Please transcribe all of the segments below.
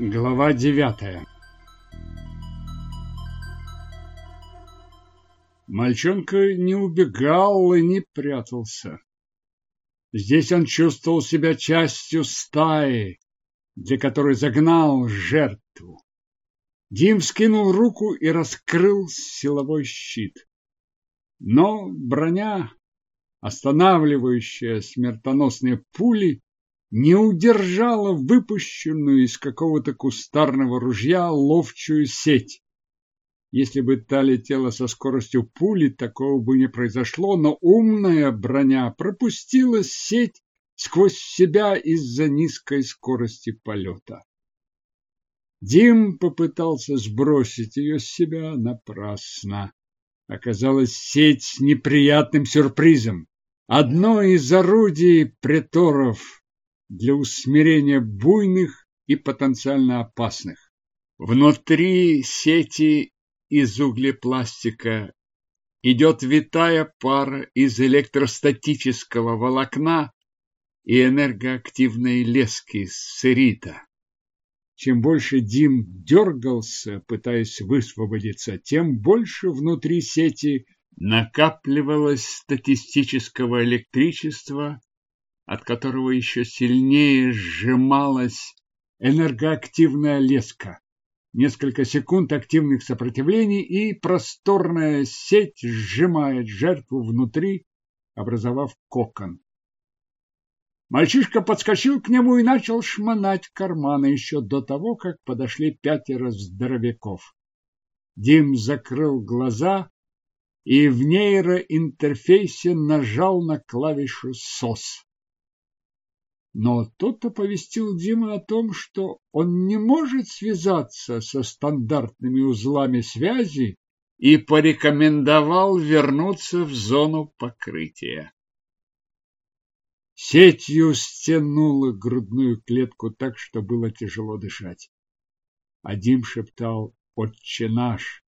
Глава девятая Мальчонка не убегал и не прятался. Здесь он чувствовал себя частью стаи, для которой загнал жертву. Дим скинул руку и раскрыл силовой щит. Но броня, останавливающая смертоносные пули, не удержала выпущенную из какого-то кустарного ружья ловчую сеть. Если бы та летела со скоростью пули, такого бы не произошло, но умная броня пропустила сеть сквозь себя из-за низкой скорости полета. Дим попытался сбросить ее с себя напрасно. Оказалась сеть с неприятным сюрпризом. Одно из орудий преторов для усмирения буйных и потенциально опасных. Внутри сети из углепластика идет витая пара из электростатического волокна и энергоактивной лески сырита. Чем больше Дим дергался, пытаясь высвободиться, тем больше внутри сети накапливалось статистического электричества, от которого еще сильнее сжималась энергоактивная леска. Несколько секунд активных сопротивлений, и просторная сеть сжимает жертву внутри, образовав кокон. Мальчишка подскочил к нему и начал шмонать карманы еще до того, как подошли пятеро здоровяков. Дим закрыл глаза и в нейроинтерфейсе нажал на клавишу «СОС». Но тот оповестил Дима о том, что он не может связаться со стандартными узлами связи и порекомендовал вернуться в зону покрытия. Сетью стянула грудную клетку так, что было тяжело дышать. А Дим шептал «Отче наш»,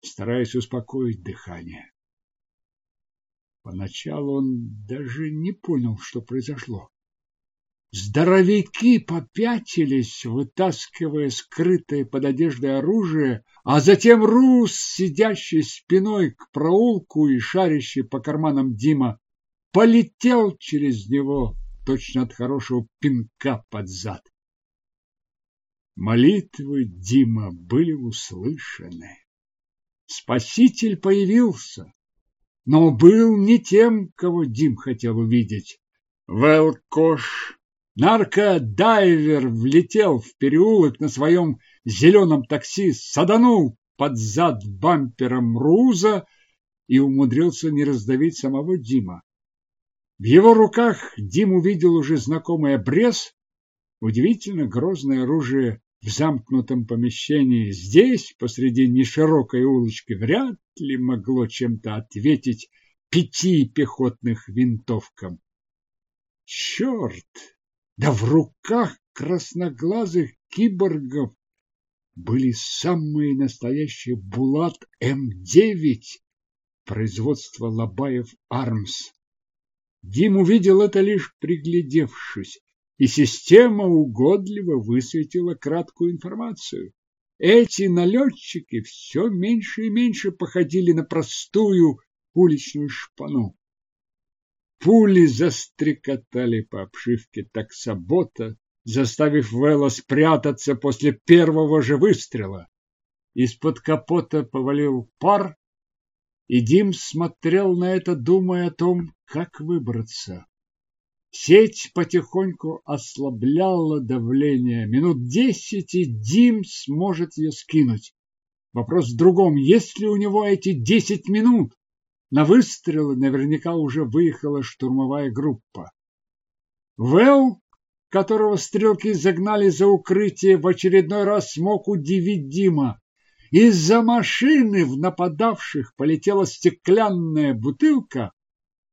стараясь успокоить дыхание. Поначалу он даже не понял, что произошло. Здоровяки попятились, вытаскивая скрытое под одеждой оружие, а затем Рус, сидящий спиной к проулку и шарящий по карманам Дима, полетел через него точно от хорошего пинка под зад. Молитвы Дима были услышаны. Спаситель появился, но был не тем, кого Дим хотел увидеть. Велкош Наркодайвер влетел в переулок на своем зеленом такси, саданул под зад бампером Руза и умудрился не раздавить самого Дима. В его руках Дим увидел уже знакомый обрез, удивительно грозное оружие в замкнутом помещении. Здесь, посреди неширокой улочки, вряд ли могло чем-то ответить пяти пехотных винтовкам. Черт! Да в руках красноглазых киборгов были самые настоящие Булат М9 производства Лобаев Армс. Дим увидел это лишь приглядевшись, и система угодливо высветила краткую информацию. Эти налетчики все меньше и меньше походили на простую уличную шпану. Пули застрекотали по обшивке таксобота, заставив Вэлла спрятаться после первого же выстрела. Из-под капота повалил пар, и Дим смотрел на это, думая о том, как выбраться. Сеть потихоньку ослабляла давление. Минут десять, и Дим сможет ее скинуть. Вопрос в другом, есть ли у него эти десять минут? На выстрелы наверняка уже выехала штурмовая группа. Вэл, которого стрелки загнали за укрытие, в очередной раз смог удивить Дима. Из-за машины в нападавших полетела стеклянная бутылка,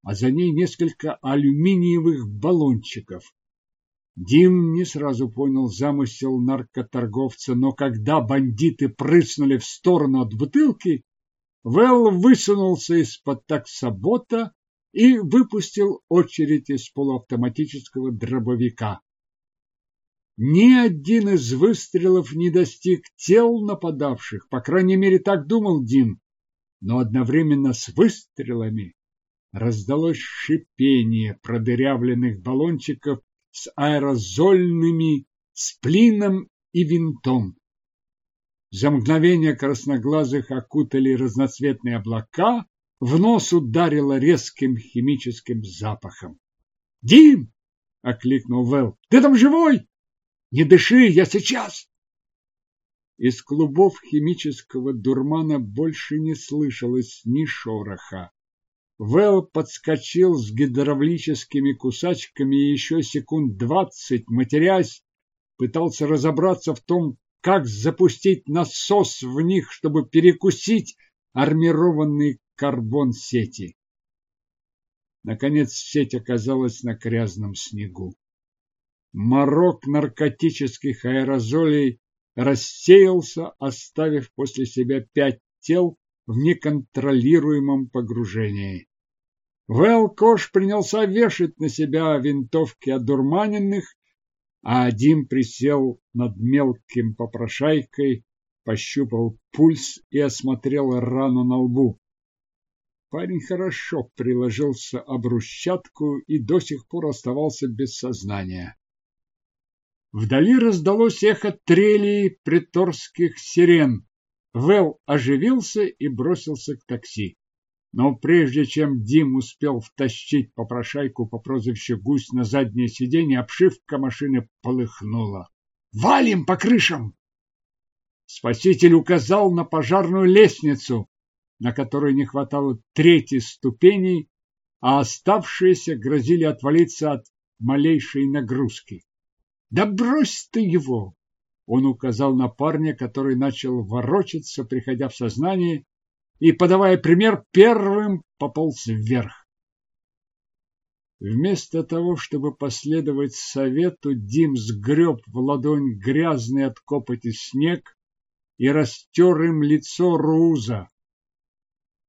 а за ней несколько алюминиевых баллончиков. Дим не сразу понял замысел наркоторговца, но когда бандиты прыснули в сторону от бутылки, Вэл высунулся из-под таксобота и выпустил очередь из полуавтоматического дробовика. Ни один из выстрелов не достиг тел нападавших, по крайней мере, так думал Дим. Но одновременно с выстрелами раздалось шипение продырявленных баллончиков с аэрозольными сплином и винтом. За мгновение красноглазых окутали разноцветные облака, в нос ударило резким химическим запахом. «Дим!» — окликнул Вэл. «Ты там живой? Не дыши, я сейчас!» Из клубов химического дурмана больше не слышалось ни шороха. Вэл подскочил с гидравлическими кусачками и еще секунд двадцать, матерясь, пытался разобраться в том, как запустить насос в них, чтобы перекусить армированный карбон сети. Наконец сеть оказалась на грязном снегу. Морок наркотических аэрозолей рассеялся, оставив после себя пять тел в неконтролируемом погружении. Вэл Кош принялся вешать на себя винтовки одурманенных, а Дим присел над мелким попрошайкой, пощупал пульс и осмотрел рану на лбу. Парень хорошо приложился об брусчатку и до сих пор оставался без сознания. Вдали раздалось эхо трелей приторских сирен. Вэл оживился и бросился к такси. Но прежде чем Дим успел втащить попрошайку по прозвищу Гусь на заднее сиденье, обшивка машины полыхнула. «Валим по крышам!» Спаситель указал на пожарную лестницу на которой не хватало третьей ступени, а оставшиеся грозили отвалиться от малейшей нагрузки. «Да брось ты его!» Он указал на парня, который начал ворочаться, приходя в сознание, и, подавая пример, первым пополз вверх. Вместо того, чтобы последовать совету, Дим сгреб в ладонь грязный от копоти снег и растер им лицо Руза.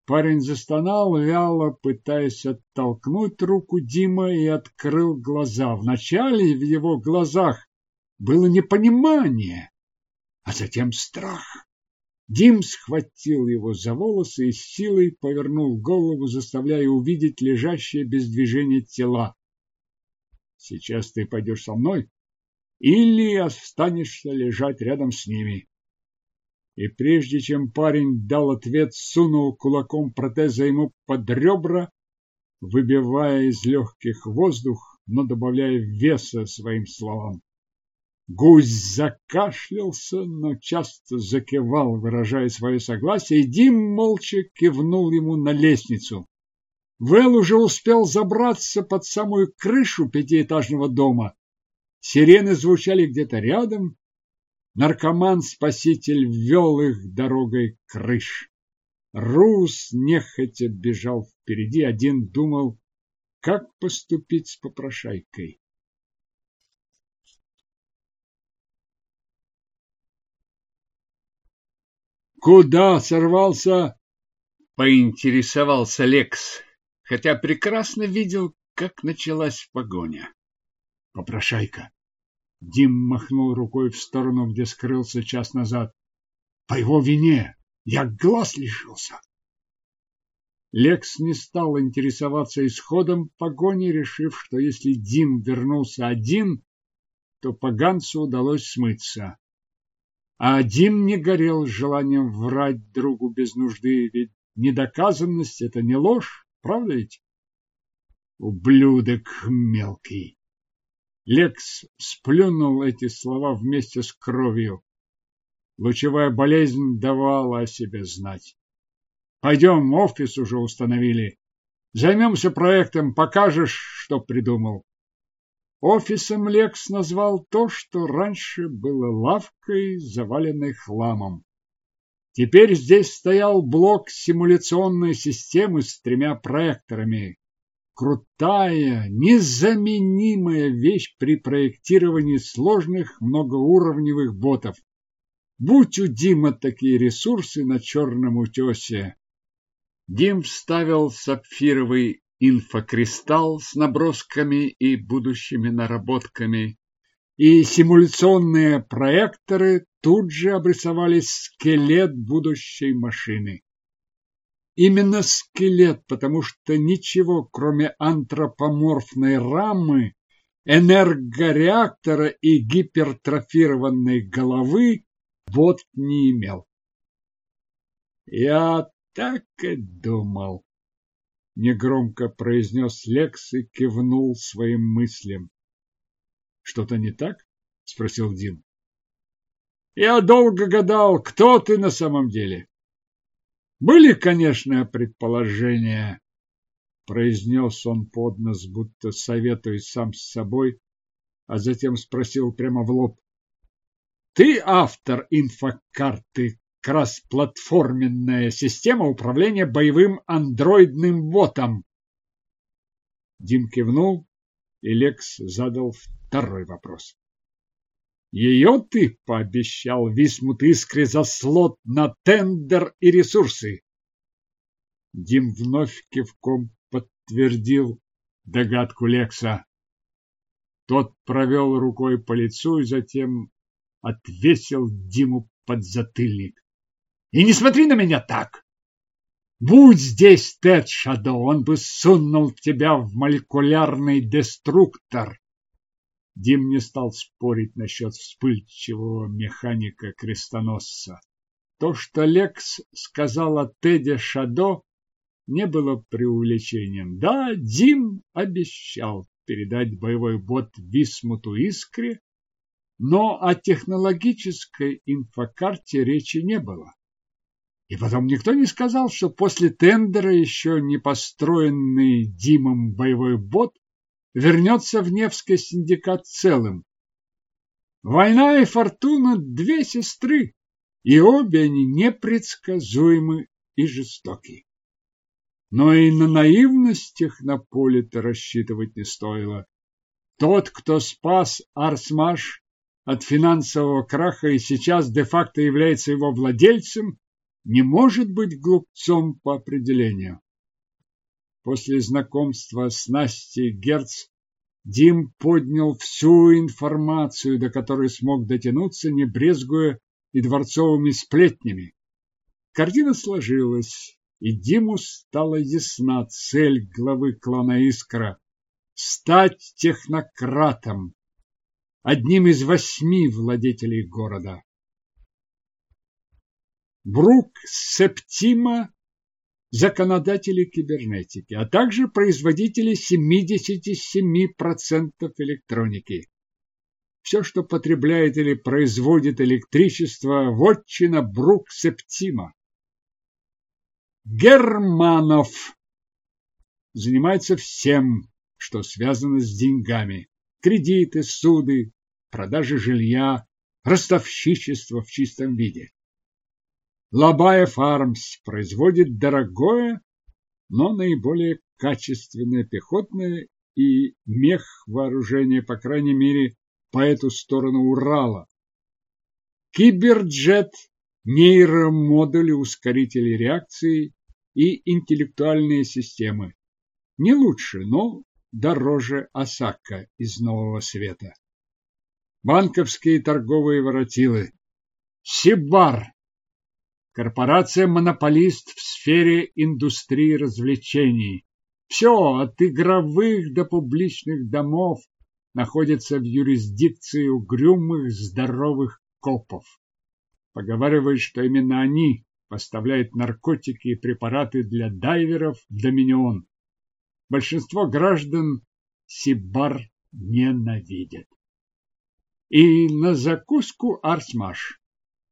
Парень застонал, вяло пытаясь оттолкнуть руку Дима и открыл глаза. Вначале в его глазах было непонимание, а затем страх. Дим схватил его за волосы и с силой повернул голову, заставляя увидеть лежащее без движения тела. Сейчас ты пойдешь со мной или останешься лежать рядом с ними и прежде чем парень дал ответ, сунул кулаком протеза ему под ребра, выбивая из легких воздух, но добавляя веса своим словам. Гусь закашлялся, но часто закивал, выражая свое согласие, и Дим молча кивнул ему на лестницу. Вэл уже успел забраться под самую крышу пятиэтажного дома. Сирены звучали где-то рядом, Наркоман-спаситель ввел их дорогой крыш. Рус нехотя бежал впереди, один думал, как поступить с попрошайкой. «Куда сорвался?» — поинтересовался Лекс, хотя прекрасно видел, как началась погоня. «Попрошайка, Дим махнул рукой в сторону, где скрылся час назад. По его вине я глаз лишился. Лекс не стал интересоваться исходом погони, решив, что если Дим вернулся один, то поганцу удалось смыться. А Дим не горел желанием врать другу без нужды, ведь недоказанность — это не ложь, правда ведь? Ублюдок мелкий! Лекс сплюнул эти слова вместе с кровью. Лучевая болезнь давала о себе знать. Пойдем, офис уже установили. Займемся проектом, покажешь, что придумал. Офисом Лекс назвал то, что раньше было лавкой, заваленной хламом. Теперь здесь стоял блок симуляционной системы с тремя проекторами, крутая, незаменимая вещь при проектировании сложных многоуровневых ботов. Будь у Дима такие ресурсы на черном утесе. Дим вставил сапфировый инфокристалл с набросками и будущими наработками, и симуляционные проекторы тут же обрисовали скелет будущей машины. Именно скелет, потому что ничего, кроме антропоморфной рамы, энергореактора и гипертрофированной головы, бот не имел. Я так и думал, негромко произнес Лекс и кивнул своим мыслям. Что-то не так? спросил Дим. Я долго гадал, кто ты на самом деле. Были, конечно, предположения, произнес он под нос, будто советуясь сам с собой, а затем спросил прямо в лоб. Ты автор инфокарты кросс-платформенная система управления боевым андроидным ботом. Дим кивнул, и Лекс задал второй вопрос. Ее ты пообещал Висмут Искре за слот на тендер и ресурсы. Дим вновь кивком подтвердил догадку Лекса. Тот провел рукой по лицу и затем отвесил Диму подзатыльник. И не смотри на меня так! Будь здесь Тед Шадо, он бы сунул тебя в молекулярный деструктор. Дим не стал спорить насчет вспыльчивого механика-крестоносца. То, что Лекс сказал о Теде Шадо, не было преувеличением. Да, Дим обещал передать боевой бот Висмуту Искре, но о технологической инфокарте речи не было. И потом никто не сказал, что после тендера еще не построенный Димом боевой бот вернется в Невский синдикат целым. Война и фортуна – две сестры, и обе они непредсказуемы и жестоки. Но и на наивность технополита рассчитывать не стоило. Тот, кто спас Арсмаш от финансового краха и сейчас де-факто является его владельцем, не может быть глупцом по определению. После знакомства с Настей Герц Дим поднял всю информацию, до которой смог дотянуться, не брезгуя и дворцовыми сплетнями. Картина сложилась, и Диму стала ясна цель главы клана Искра – стать технократом, одним из восьми владетелей города. Брук Септима – законодатели кибернетики, а также производители 77% электроники. Все, что потребляет или производит электричество, вотчина Брук Септима. Германов занимается всем, что связано с деньгами. Кредиты, суды, продажи жилья, ростовщичество в чистом виде. Лабая Фармс производит дорогое, но наиболее качественное пехотное и мех вооружение, по крайней мере, по эту сторону Урала. Киберджет, нейромодули, ускорители реакции и интеллектуальные системы. Не лучше, но дороже Осака из Нового Света. Банковские торговые воротилы. Сибар Корпорация-монополист в сфере индустрии развлечений. Все, от игровых до публичных домов, находится в юрисдикции угрюмых здоровых копов. Поговаривают, что именно они поставляют наркотики и препараты для дайверов в Доминион. Большинство граждан Сибар ненавидят. И на закуску Арсмаш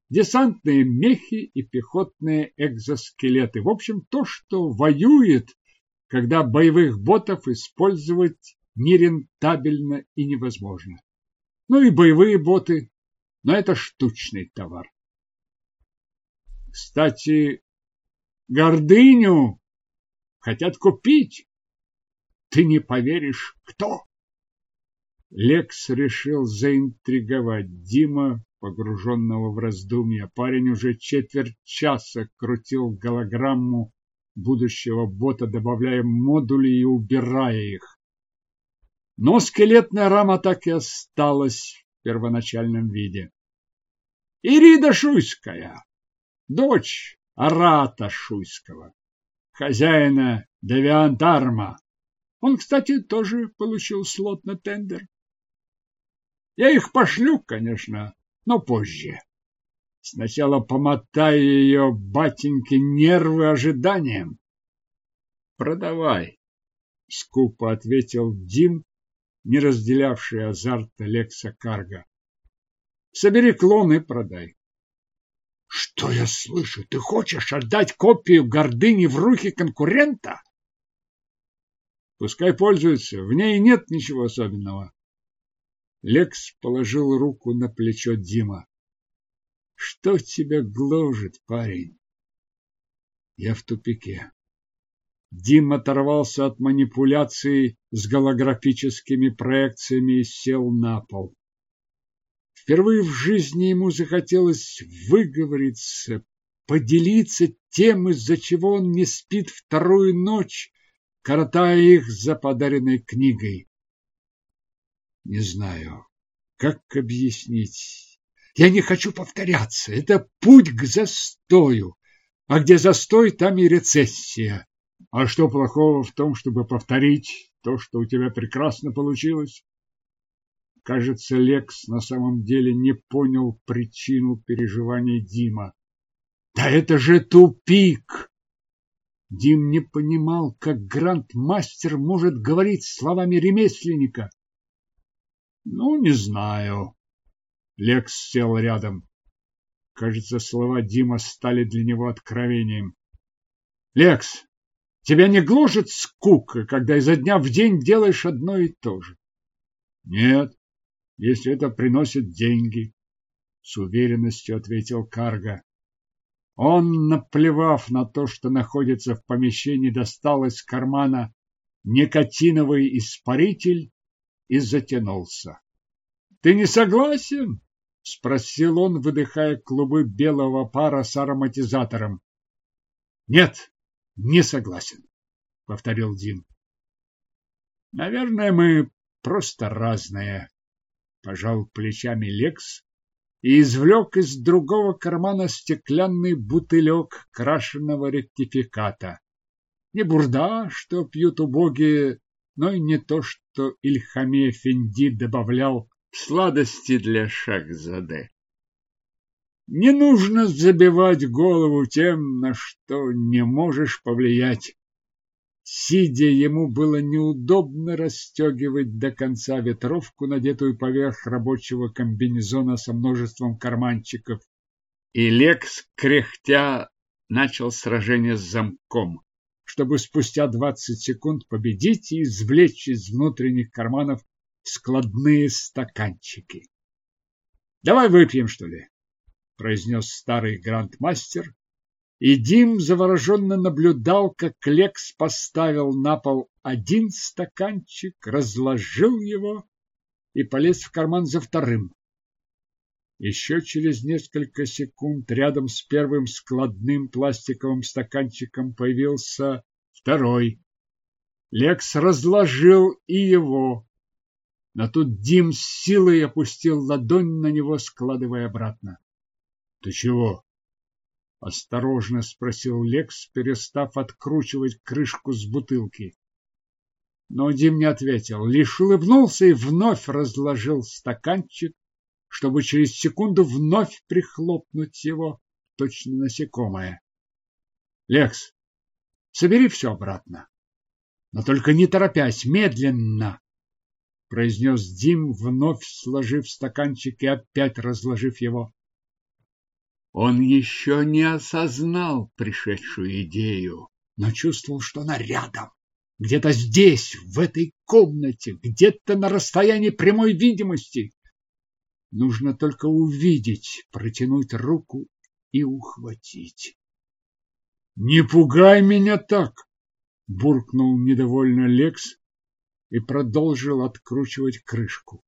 десантные мехи и пехотные экзоскелеты. В общем, то, что воюет, когда боевых ботов использовать нерентабельно и невозможно. Ну и боевые боты, но это штучный товар. Кстати, гордыню хотят купить. Ты не поверишь, кто? Лекс решил заинтриговать Дима погруженного в раздумья. Парень уже четверть часа крутил голограмму будущего бота, добавляя модули и убирая их. Но скелетная рама так и осталась первоначальном виде. Ирида Шуйская, дочь Арата Шуйского, хозяина Девиантарма. Он, кстати, тоже получил слот на тендер. Я их пошлю, конечно, но позже. Сначала помотай ее, батеньки, нервы ожиданием. Продавай, скупо ответил Дим, не разделявший азарт Лекса Карга. Собери клон и продай. Что я слышу? Ты хочешь отдать копию гордыни в руки конкурента? Пускай пользуется, в ней нет ничего особенного. Лекс положил руку на плечо Дима. Что тебя гложет, парень? Я в тупике. Дим оторвался от манипуляций с голографическими проекциями и сел на пол. Впервые в жизни ему захотелось выговориться, поделиться тем, из-за чего он не спит вторую ночь, коротая их за подаренной книгой. Не знаю, как объяснить. Я не хочу повторяться. Это путь к застою. А где застой, там и рецессия. А что плохого в том, чтобы повторить то, что у тебя прекрасно получилось? Кажется, Лекс на самом деле не понял причину переживаний Дима. Да это же тупик! Дим не понимал, как гранд-мастер может говорить словами ремесленника. Ну, не знаю. Лекс сел рядом. Кажется, слова Дима стали для него откровением. Лекс, тебя не гложет скука, когда изо дня в день делаешь одно и то же? Нет, если это приносит деньги, с уверенностью ответил Карга. Он, наплевав на то, что находится в помещении, достал из кармана никотиновый испаритель и затянулся. Ты не согласен? спросил он, выдыхая клубы белого пара с ароматизатором. Нет, не согласен, повторил Дим. Наверное, мы просто разные, пожал плечами Лекс и извлек из другого кармана стеклянный бутылек крашеного ректификата. Не бурда, что пьют убогие, но и не то, что Ильхаме Фенди добавлял сладости для Шахзаде. Не нужно забивать голову тем, на что не можешь повлиять. Сидя, ему было неудобно расстегивать до конца ветровку, надетую поверх рабочего комбинезона со множеством карманчиков. И Лекс, кряхтя, начал сражение с замком, чтобы спустя двадцать секунд победить и извлечь из внутренних карманов складные стаканчики. «Давай выпьем, что ли?» — произнес старый грандмастер, и Дим завороженно наблюдал, как Лекс поставил на пол один стаканчик, разложил его и полез в карман за вторым. Еще через несколько секунд рядом с первым складным пластиковым стаканчиком появился второй. Лекс разложил и его, но тут Дим с силой опустил ладонь на него, складывая обратно. — Ты чего? — осторожно спросил Лекс, перестав откручивать крышку с бутылки. Но Дим не ответил, лишь улыбнулся и вновь разложил стаканчик, чтобы через секунду вновь прихлопнуть его, точно насекомое. — Лекс, собери все обратно, но только не торопясь, медленно произнес Дим, вновь сложив стаканчик и опять разложив его. Он еще не осознал пришедшую идею, но чувствовал, что она рядом, где-то здесь, в этой комнате, где-то на расстоянии прямой видимости. Нужно только увидеть, протянуть руку и ухватить. «Не пугай меня так!» — буркнул недовольно Лекс, и продолжил откручивать крышку.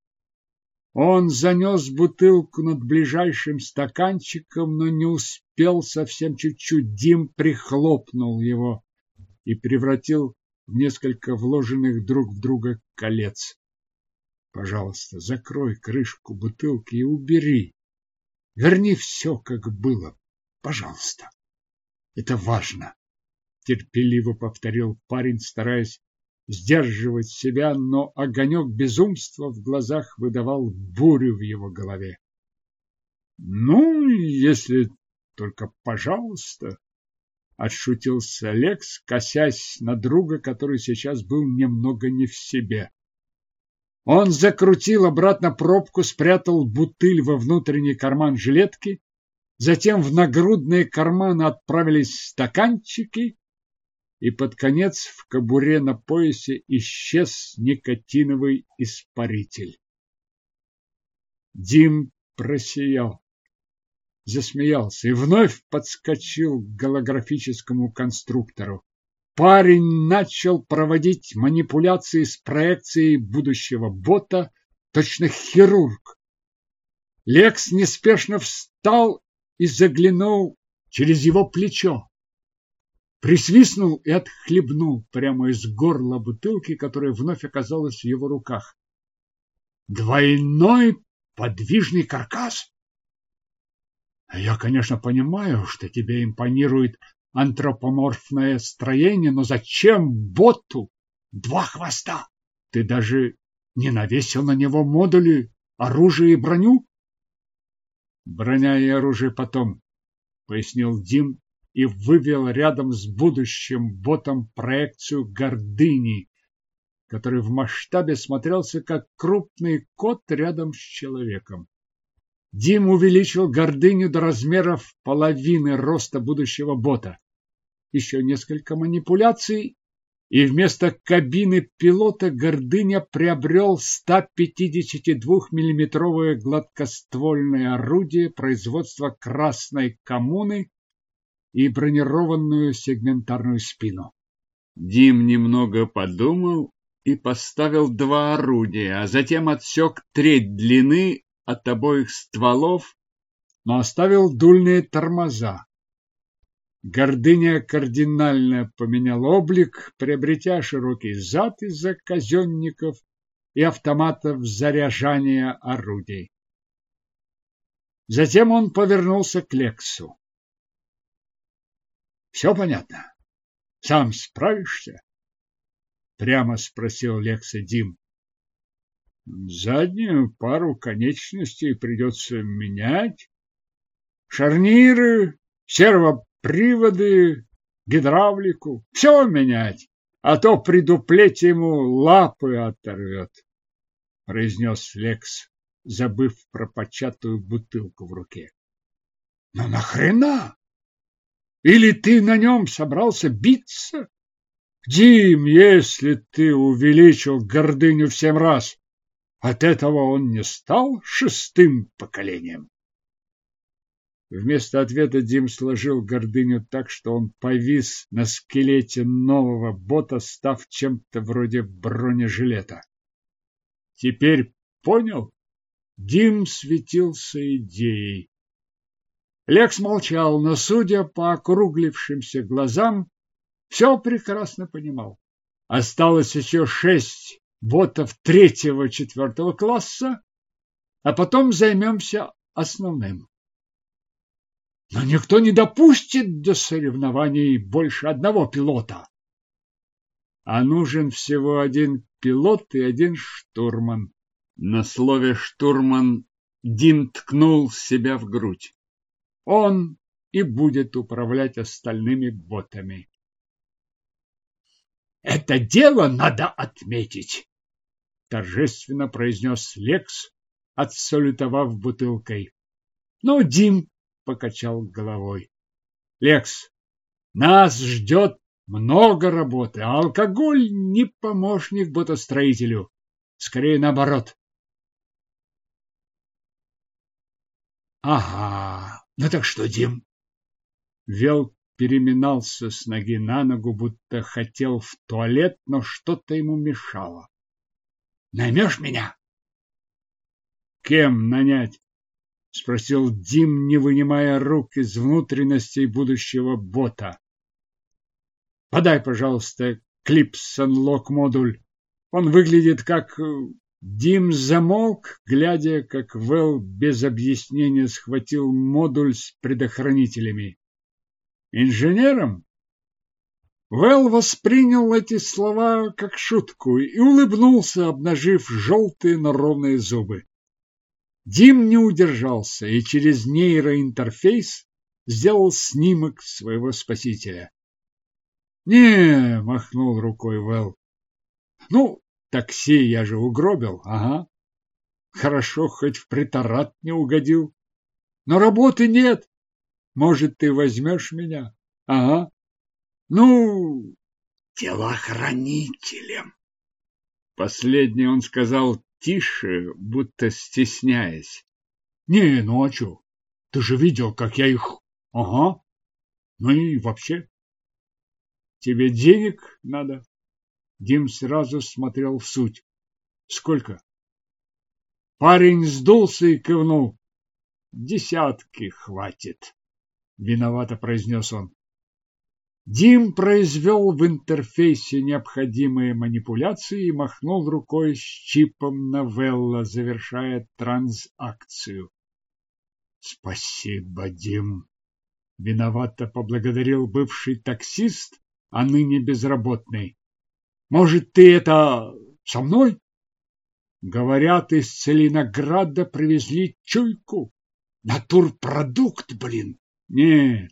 Он занес бутылку над ближайшим стаканчиком, но не успел совсем чуть-чуть. Дим прихлопнул его и превратил в несколько вложенных друг в друга колец. Пожалуйста, закрой крышку бутылки и убери. Верни все, как было. Пожалуйста. Это важно. Терпеливо повторил парень, стараясь сдерживать себя, но огонек безумства в глазах выдавал бурю в его голове. Ну, если только пожалуйста, отшутился Лекс, косясь на друга, который сейчас был немного не в себе. Он закрутил обратно пробку, спрятал бутыль во внутренний карман жилетки, затем в нагрудные карманы отправились стаканчики, и под конец в кобуре на поясе исчез никотиновый испаритель. Дим просиял, засмеялся и вновь подскочил к голографическому конструктору парень начал проводить манипуляции с проекцией будущего бота, точно хирург. Лекс неспешно встал и заглянул через его плечо. Присвистнул и отхлебнул прямо из горла бутылки, которая вновь оказалась в его руках. Двойной подвижный каркас? Я, конечно, понимаю, что тебе импонирует антропоморфное строение, но зачем боту два хвоста? Ты даже не навесил на него модули, оружие и броню? Броня и оружие потом, пояснил Дим и вывел рядом с будущим ботом проекцию гордыни, который в масштабе смотрелся как крупный кот рядом с человеком. Дим увеличил гордыню до размеров половины роста будущего бота. Еще несколько манипуляций, и вместо кабины пилота гордыня приобрел 152-миллиметровое гладкоствольное орудие производства Красной коммуны и бронированную сегментарную спину. Дим немного подумал и поставил два орудия, а затем отсек треть длины от обоих стволов, но оставил дульные тормоза. Гордыня кардинально поменял облик, приобретя широкий зад из-за казенников и автоматов заряжания орудий. Затем он повернулся к Лексу. — Все понятно? Сам справишься? — прямо спросил Лекса Дим. Заднюю пару конечностей придется менять. Шарниры, сервоприводы, гидравлику. Все менять, а то при дуплете ему лапы оторвет, произнес Лекс, забыв про початую бутылку в руке. Но нахрена? Или ты на нем собрался биться? Дим, если ты увеличил гордыню в семь раз, от этого он не стал шестым поколением. Вместо ответа Дим сложил гордыню так, что он повис на скелете нового бота, став чем-то вроде бронежилета. Теперь понял? Дим светился идеей. Лекс молчал, но, судя по округлившимся глазам, все прекрасно понимал. Осталось еще шесть ботов третьего-четвертого класса, а потом займемся основным. Но никто не допустит до соревнований больше одного пилота. А нужен всего один пилот и один штурман. На слове «штурман» Дим ткнул себя в грудь. Он и будет управлять остальными ботами. Это дело надо отметить торжественно произнес Лекс, отсалютовав бутылкой. Но Дим покачал головой. Лекс, нас ждет много работы, а алкоголь не помощник ботостроителю. Скорее наоборот. Ага, ну так что, Дим? Вел переминался с ноги на ногу, будто хотел в туалет, но что-то ему мешало. Наймешь меня? Кем нанять? Спросил Дим, не вынимая рук из внутренностей будущего бота. Подай, пожалуйста, клипс Unlock модуль. Он выглядит как... Дим замолк, глядя, как Вэл без объяснения схватил модуль с предохранителями. Инженером? Вэл воспринял эти слова как шутку и улыбнулся, обнажив желтые, но ровные зубы. Дим не удержался и через нейроинтерфейс сделал снимок своего спасителя. «Не!» — махнул рукой Вэл. «Ну, Такси я же угробил, ага. Хорошо, хоть в приторат не угодил. Но работы нет. Может, ты возьмешь меня? Ага. Ну, телохранителем. Последнее он сказал тише, будто стесняясь. Не, ну а? Ты же видел, как я их... Ага. Ну и вообще. Тебе денег надо? Дим сразу смотрел в суть. Сколько? Парень сдулся и кивнул. Десятки хватит, виновато произнес он. Дим произвел в интерфейсе необходимые манипуляции и махнул рукой с чипом Новелла, завершая транзакцию. Спасибо, Дим. Виновато поблагодарил бывший таксист, а ныне безработный. Может, ты это со мной? Говорят, из Целинограда привезли чуйку. Натурпродукт, блин. Нет,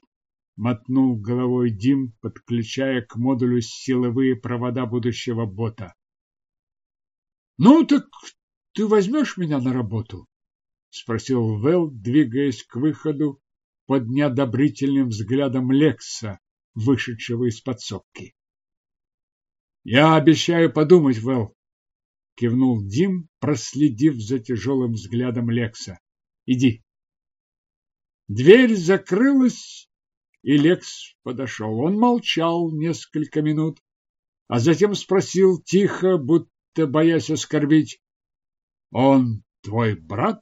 мотнул головой Дим, подключая к модулю силовые провода будущего бота. Ну так ты возьмешь меня на работу? спросил Вэл, двигаясь к выходу под неодобрительным взглядом Лекса, вышедшего из подсобки. Я обещаю подумать, Вэл, кивнул Дим, проследив за тяжелым взглядом Лекса. Иди. Дверь закрылась, и Лекс подошел. Он молчал несколько минут, а затем спросил тихо, будто боясь оскорбить: "Он твой брат?"